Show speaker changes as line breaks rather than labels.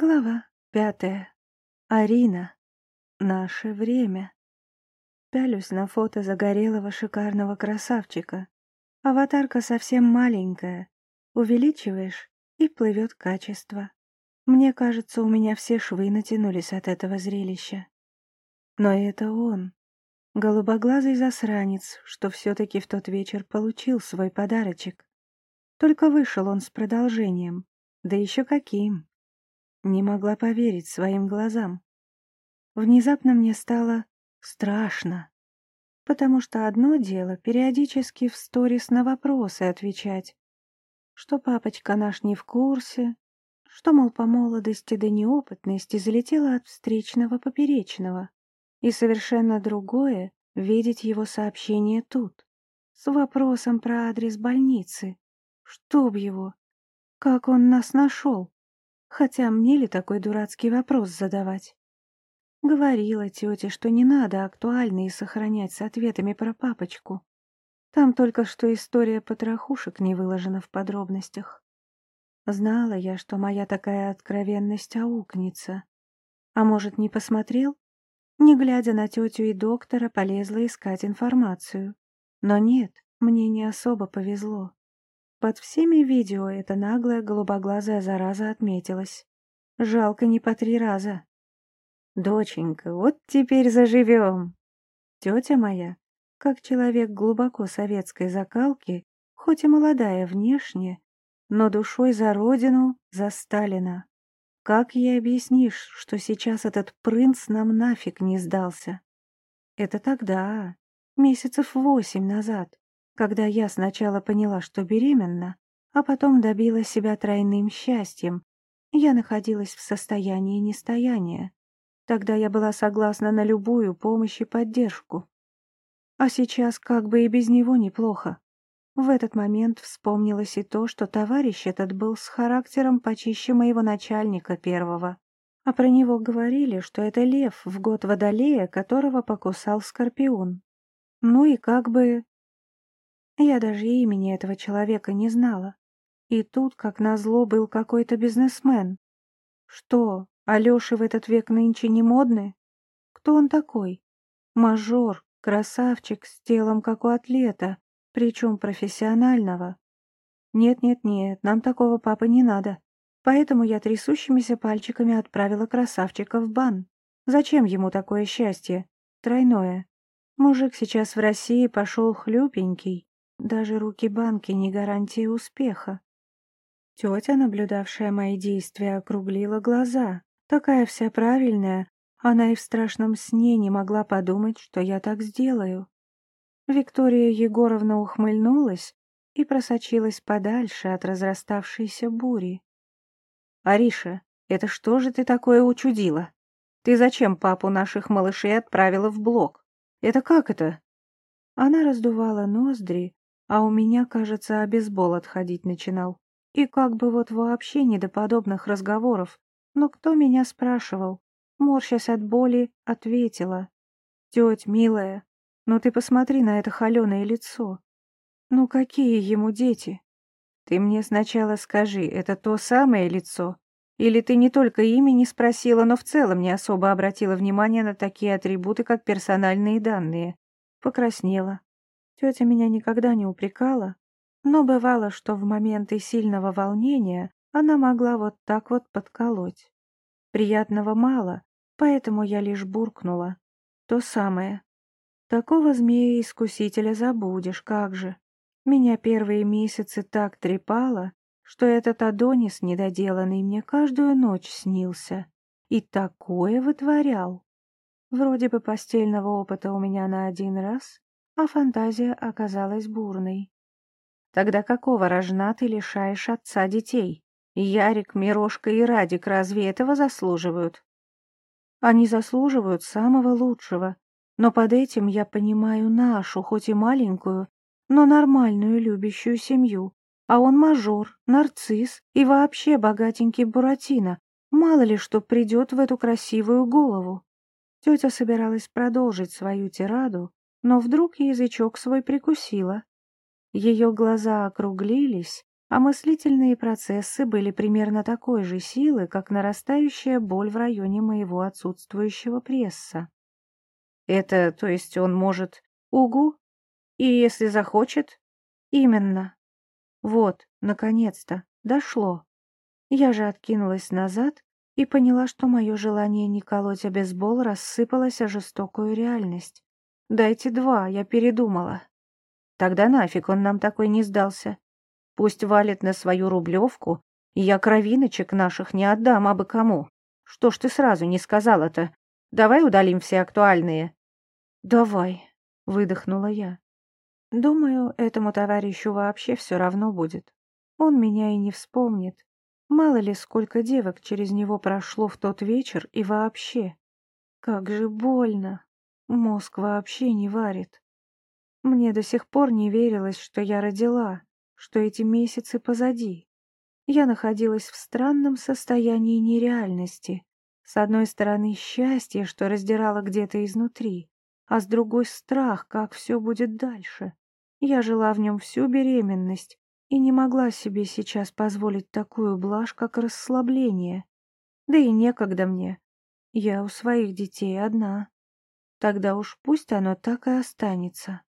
Глава пятая. Арина. Наше время. Пялюсь на фото загорелого шикарного красавчика. Аватарка совсем маленькая. Увеличиваешь, и плывет качество. Мне кажется, у меня все швы натянулись от этого зрелища. Но это он. Голубоглазый засранец, что все-таки в тот вечер получил свой подарочек. Только вышел он с продолжением. Да еще каким. Не могла поверить своим глазам. Внезапно мне стало страшно, потому что одно дело периодически в сторис на вопросы отвечать, что папочка наш не в курсе, что, мол, по молодости да неопытности залетела от встречного поперечного, и совершенно другое — видеть его сообщение тут, с вопросом про адрес больницы. Чтоб его! Как он нас нашел? Хотя мне ли такой дурацкий вопрос задавать? Говорила тете, что не надо актуальные сохранять с ответами про папочку. Там только что история потрохушек не выложена в подробностях. Знала я, что моя такая откровенность аукнется. А может, не посмотрел? Не глядя на тетю и доктора, полезла искать информацию. Но нет, мне не особо повезло. Под всеми видео эта наглая голубоглазая зараза отметилась. Жалко не по три раза. «Доченька, вот теперь заживем!» Тетя моя, как человек глубоко советской закалки, хоть и молодая внешне, но душой за родину, за Сталина. Как ей объяснишь, что сейчас этот принц нам нафиг не сдался? Это тогда, месяцев восемь назад когда я сначала поняла, что беременна, а потом добила себя тройным счастьем. Я находилась в состоянии нестояния. Тогда я была согласна на любую помощь и поддержку. А сейчас как бы и без него неплохо. В этот момент вспомнилось и то, что товарищ этот был с характером почище моего начальника первого. А про него говорили, что это лев в год водолея, которого покусал скорпион. Ну и как бы я даже имени этого человека не знала. И тут, как назло, был какой-то бизнесмен. Что, Алёши в этот век нынче не модны? Кто он такой? Мажор, красавчик с телом, как у атлета, причем профессионального. Нет-нет-нет, нам такого папы не надо. Поэтому я трясущимися пальчиками отправила красавчика в бан. Зачем ему такое счастье? Тройное. Мужик сейчас в России пошел хлюпенький. Даже руки банки не гарантия успеха. Тетя, наблюдавшая мои действия, округлила глаза. Такая вся правильная, она и в страшном сне не могла подумать, что я так сделаю. Виктория Егоровна ухмыльнулась и просочилась подальше от разраставшейся бури. «Ариша, это что же ты такое учудила? Ты зачем папу наших малышей отправила в блок? Это как это?» Она раздувала ноздри, а у меня, кажется, обезбол отходить начинал. И как бы вот вообще не до подобных разговоров. Но кто меня спрашивал? Морщась от боли, ответила. «Теть, милая, ну ты посмотри на это холеное лицо. Ну какие ему дети? Ты мне сначала скажи, это то самое лицо? Или ты не только имя не спросила, но в целом не особо обратила внимание на такие атрибуты, как персональные данные?» Покраснела, Тетя меня никогда не упрекала, но бывало, что в моменты сильного волнения она могла вот так вот подколоть. Приятного мало, поэтому я лишь буркнула. То самое. Такого змея-искусителя забудешь, как же. Меня первые месяцы так трепало, что этот Адонис недоделанный мне каждую ночь снился. И такое вытворял. Вроде бы постельного опыта у меня на один раз, а фантазия оказалась бурной. Тогда какого рожна ты лишаешь отца детей? Ярик, Мирошка и Радик разве этого заслуживают? Они заслуживают самого лучшего, но под этим я понимаю нашу, хоть и маленькую, но нормальную любящую семью. А он мажор, нарцисс и вообще богатенький Буратино. Мало ли что придет в эту красивую голову. Тетя собиралась продолжить свою тираду, но вдруг язычок свой прикусила. Ее глаза округлились, а мыслительные процессы были примерно такой же силы, как нарастающая боль в районе моего отсутствующего пресса. Это, то есть он может... Угу. И если захочет? Именно. Вот, наконец-то, дошло. Я же откинулась назад и поняла, что мое желание не колоть обезбол рассыпалось о жестокую реальность. «Дайте два, я передумала». «Тогда нафиг он нам такой не сдался. Пусть валит на свою рублевку, и я кровиночек наших не отдам, а бы кому. Что ж ты сразу не сказала-то? Давай удалим все актуальные». «Давай», — выдохнула я. «Думаю, этому товарищу вообще все равно будет. Он меня и не вспомнит. Мало ли, сколько девок через него прошло в тот вечер и вообще. Как же больно. Мозг вообще не варит. Мне до сих пор не верилось, что я родила, что эти месяцы позади. Я находилась в странном состоянии нереальности. С одной стороны, счастье, что раздирало где-то изнутри, а с другой — страх, как все будет дальше. Я жила в нем всю беременность, и не могла себе сейчас позволить такую блажь, как расслабление. Да и некогда мне. Я у своих детей одна. Тогда уж пусть оно так и останется.